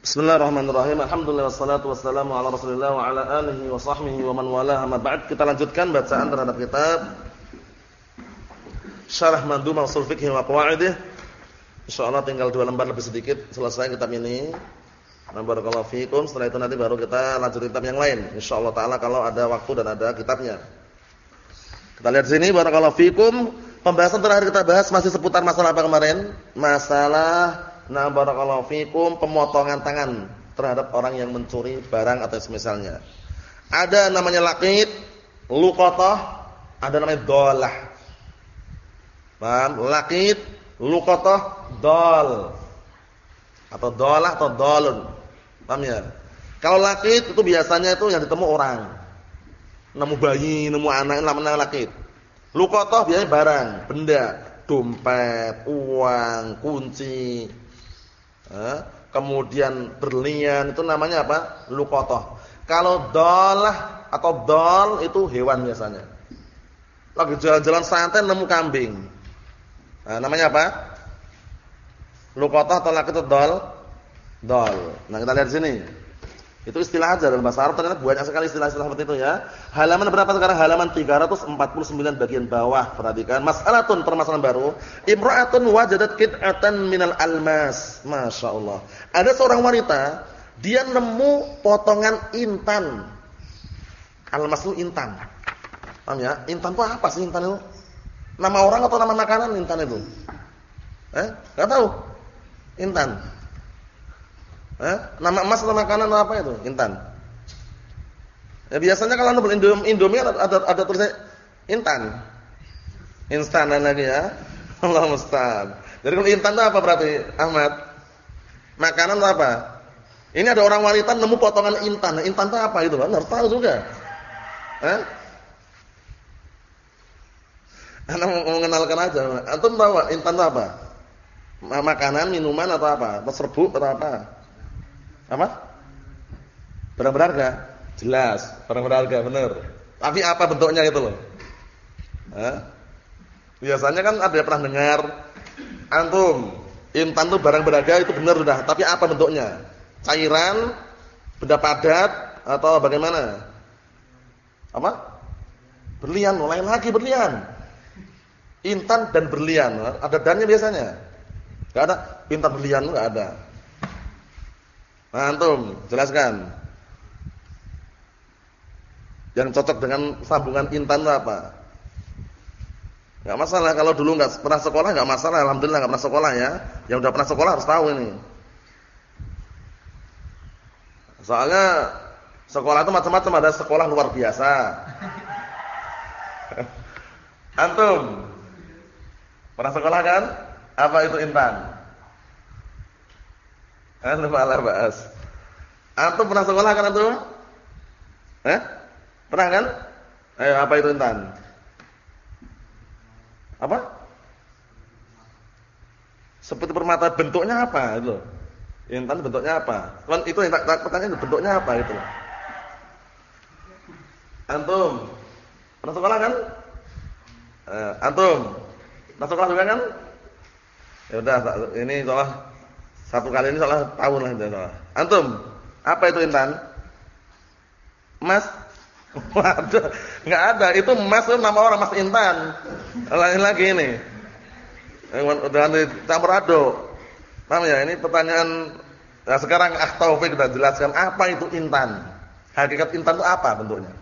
Bismillahirrahmanirrahim. Alhamdulillah wassalatu wassalamu ala Rasulillah wa ala alihi wa sahbihi wa man walaha ma ba'd. Kita lanjutkan bacaan terhadap kitab Syarah Mandum Ushul Fiqh wa Qawaidih. Insyaallah tinggal dua lembar lebih sedikit selesai kitab ini. Barakallahu fikum. Setelah itu nanti baru kita lanjut kitab yang lain. Insyaallah taala kalau ada waktu dan ada kitabnya. Kita lihat sini barakallahu fikum. Pembahasan terakhir kita bahas masih seputar masalah apa kemarin? Masalah Nah barakallahu fikum pemotongan tangan terhadap orang yang mencuri barang atau semisalnya. Ada namanya laqit, luqatah, ada namanya dolah. Paham? Laqit, luqatah, dol. Atau dolah atau dolun. Paham ya? Kalau laqit itu biasanya itu yang ditemu orang. Nemu bayi, nemu anak, namanya laqit. Luqatah biasanya barang, benda, dompet, uang, kunci, kemudian berlian itu namanya apa? Lukotoh. Kalau dolah atau dol itu hewan biasanya. Lagi jalan-jalan santai nemu kambing. Nah, namanya apa? Lukotoh atau itu dol? Dol. Nah kita lihat sini. Itu istilah aja dalam bahasa Arab ternyata banyak sekali istilah-istilah seperti itu ya. Halaman berapa sekarang? Halaman 349 bagian bawah. Perhatikan, mas'alatun permasalahan baru. Imra'atun wajadat qit'atan minal almas. Masya Allah. Ada seorang wanita, dia nemu potongan intan. Almas itu intan. Paham ya? Intan itu apa sih intan itu? Nama orang atau nama makanan intan itu? Eh? Enggak tahu. Intan. Eh? Nama emas atau makanan atau apa itu? Intan. Ya biasanya kalau anda beli Indomie ada ada, ada tulisnya intan. Instan lagi ya. Allah musta'an. Jadi kalau intan itu apa berarti Ahmad? Makanan atau apa? Ini ada orang wanita nemu potongan intan. Nah, intan itu apa itu? Harus tahu juga. Eh? Anda mengenalkan aja. Antum tahu intan itu apa? Makanan, minuman atau apa? Atau serbuk atau apa? Apa? Barang berharga? Jelas, barang berharga benar. Tapi apa bentuknya itu loh? Hah? Biasanya kan ada pernah dengar antum intan itu barang berharga itu benar sudah, tapi apa bentuknya? Cairan, benda padat atau bagaimana? Apa? Berlian, lain lagi berlian. Intan dan berlian, ada dannya biasanya. Enggak ada intan berlian enggak ada. Antum jelaskan. Yang cocok dengan sambungan intan apa? Enggak masalah kalau dulu enggak pernah sekolah enggak masalah, alhamdulillah enggak pernah sekolah ya. Yang udah pernah sekolah harus tahu ini. Soalnya sekolah itu macam-macam, ada sekolah luar biasa. Antum pernah sekolah kan? Apa itu intan? Anu malah bahas. Antum pernah sekolah kan antum? Eh? Pernah kan? Ayo apa itu intan? Apa? Seperti permata bentuknya apa itu? Intan bentuknya apa? Kan itu yang tak pertanyaan bentuknya apa itu? Antum pernah sekolah kan? Eh, antum pernah sekolah juga kan? Ya udah ini soal satu kali ini salah tahun lah insyaallah. Antum, apa itu intan? Mas? Waduh, enggak ada. Itu Mas itu nama orang Mas Intan. Lain lagi ini. Udah campur aduk. Paham ya? Ini pertanyaan Nah, sekarang Ah Taufik kita jelaskan apa itu intan. Hakikat intan itu apa bentuknya?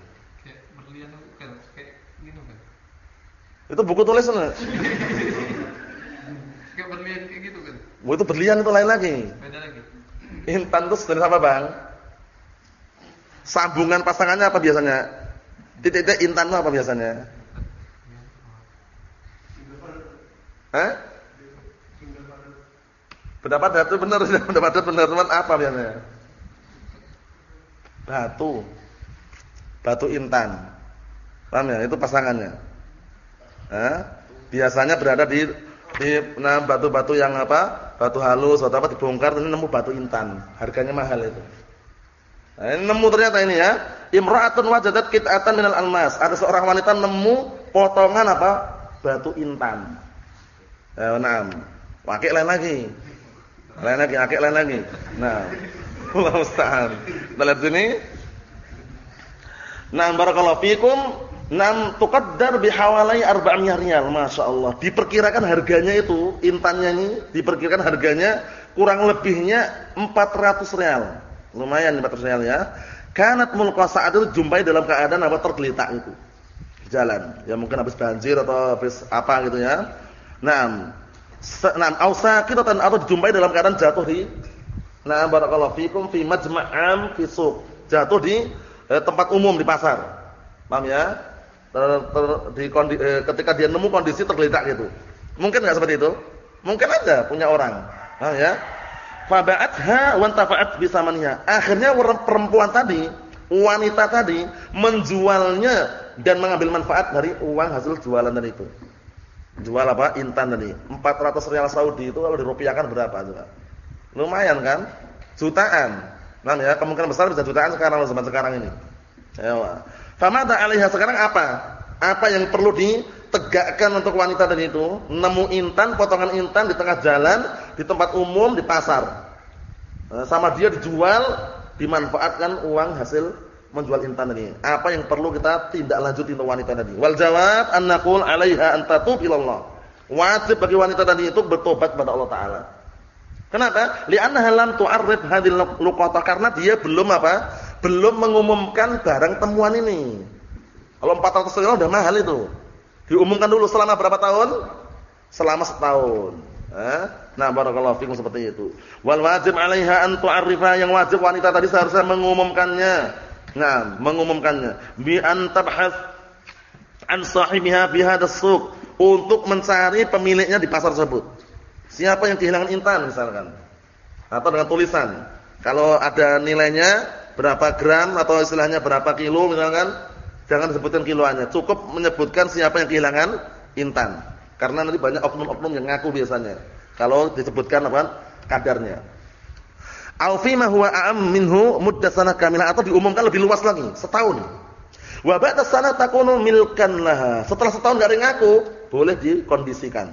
Kayak berlian kayak gitu kan. Itu buku kayak itu berlian itu lain lagi. Beda lagi. Intan itu sejenis apa, Bang? Sambungan pasangannya apa biasanya? Titik-titik intan itu apa biasanya? Hah? Pendapat datu benar, pendapat datu benar, teman apa biasanya? Batu. Batu intan. Paham ya? Itu pasangannya. Hah? Biasanya berada di di nah batu-batu yang apa? Batu halus atau apa dibongkar ini nemu batu intan. Harganya mahal itu. Nah, ini nemu ternyata ini ya. Imra'atun wajadat qit'atan minal almas. Ada seorang wanita nemu potongan apa? Batu intan. Ya, nah. Pakai lain lagi. Lain lagi, pakai lain lagi. Nah, Allah musta'an. Kita sini. Nah, barakallahu fikum. Nam tuqaddar bihawalai arba'amiyah riyal. Masya Allah. Diperkirakan harganya itu, intannya ini, diperkirakan harganya kurang lebihnya 400 real. Lumayan 400 real ya. Kanat mulqa saat itu jumpai dalam keadaan apa tergeletak itu. Jalan. Ya mungkin habis banjir atau habis apa gitu ya. Nah, Nah, au saqitatan atau dijumpai dalam keadaan jatuh di Nah, barakallahu fikum fi majma'am fi suq. Jatuh di eh, tempat umum di pasar. Paham ya? Ter, ter, di kondi, eh, ketika dia nemu kondisi tergeletak gitu. Mungkin enggak seperti itu? Mungkin ada punya orang. Paham ya? Faba'atha wa tafa'at bisamaniha. Akhirnya perempuan tadi, wanita tadi menjualnya dan mengambil manfaat dari uang hasil jualan dari itu. Jual apa? Intan tadi. 400 rial Saudi itu kalau dirupiahkan berapa juga? Lumayan kan? Jutaan. Nah ya, kemungkinan besar bisa jutaan sekarang zaman sekarang ini. Ya. Famada 'alaiha sekarang apa? Apa yang perlu ditegakkan untuk wanita tadi itu? Nemu intan, potongan intan di tengah jalan, di tempat umum, di pasar. Nah, sama dia dijual, dimanfaatkan uang hasil menjual intan ini. Apa yang perlu kita tindak lanjuti untuk wanita tadi? Wal jawab an naqul 'alaiha an tatub ilallah. Wajib bagi wanita tadi itu bertobat kepada Allah taala. Kenapa? Li'annaha lam tu'arrif hadhil luqata karena dia belum apa? Belum mengumumkan barang temuan ini. Kalau 400 ribu udah mahal itu. Diumumkan dulu selama berapa tahun? Selama setahun. Eh? Nah, barakallahu fikum seperti itu. Wal wajib 'alaiha an tu'arrifa yang wajib wanita tadi seharusnya mengumumkannya Nah, mengumumkannya bi an tabhas an sahibiha bi hadzal suq untuk mencari pemiliknya di pasar tersebut. Siapa yang kehilangan intan misalkan? Atau dengan tulisan. Kalau ada nilainya berapa gram atau istilahnya berapa kilo misalkan, jangan disebutkan kiloannya, cukup menyebutkan siapa yang kehilangan intan. Karena nanti banyak oknum-oknum yang ngaku biasanya. Kalau disebutkan apa? kadarnya. Au fi huwa a'am minhu muddah sanah kamilah atau diumumkan lebih luas lagi, setahun. Wa ba'da sanah takunu milkan laha. Setelah setahun ada ngaku, boleh dikondisikan.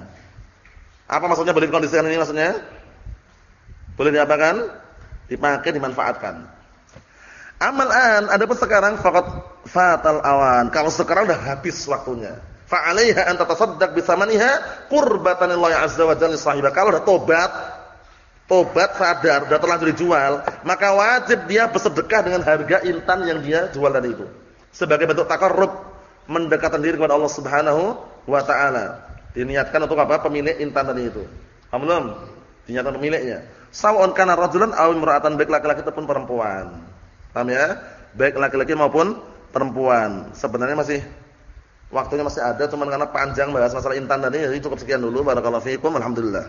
Apa maksudnya boleh dikondisikan ini maksudnya? Boleh diapakan? Dipakai, dimanfaatkan. Amal an, adapun sekarang faqat fatal awan. Kalau sekarang udah habis waktunya. Fa 'alaiha an tatasaddaq bi samaniha qurbatan lillahi azza wa jalla sahibah. Kalau udah tobat, tobat sadar sudah terlanjur dijual, maka wajib dia bersedekah dengan harga intan yang dia jual tadi itu. Sebagai bentuk takarrub, mendekatkan diri kepada Allah Subhanahu wa taala. Diniatkan untuk apa? Pemilik intan tadi itu. Paham Diniatkan pemiliknya. Sawon kana rajulan aw imra'atan baik laki-laki ataupun perempuan. Paham ya? Baik laki-laki maupun perempuan. Sebenarnya masih waktunya masih ada cuman karena panjang bahas masalah intan tadi jadi cukup sekian dulu. Barakallahu fiikum. Alhamdulillah.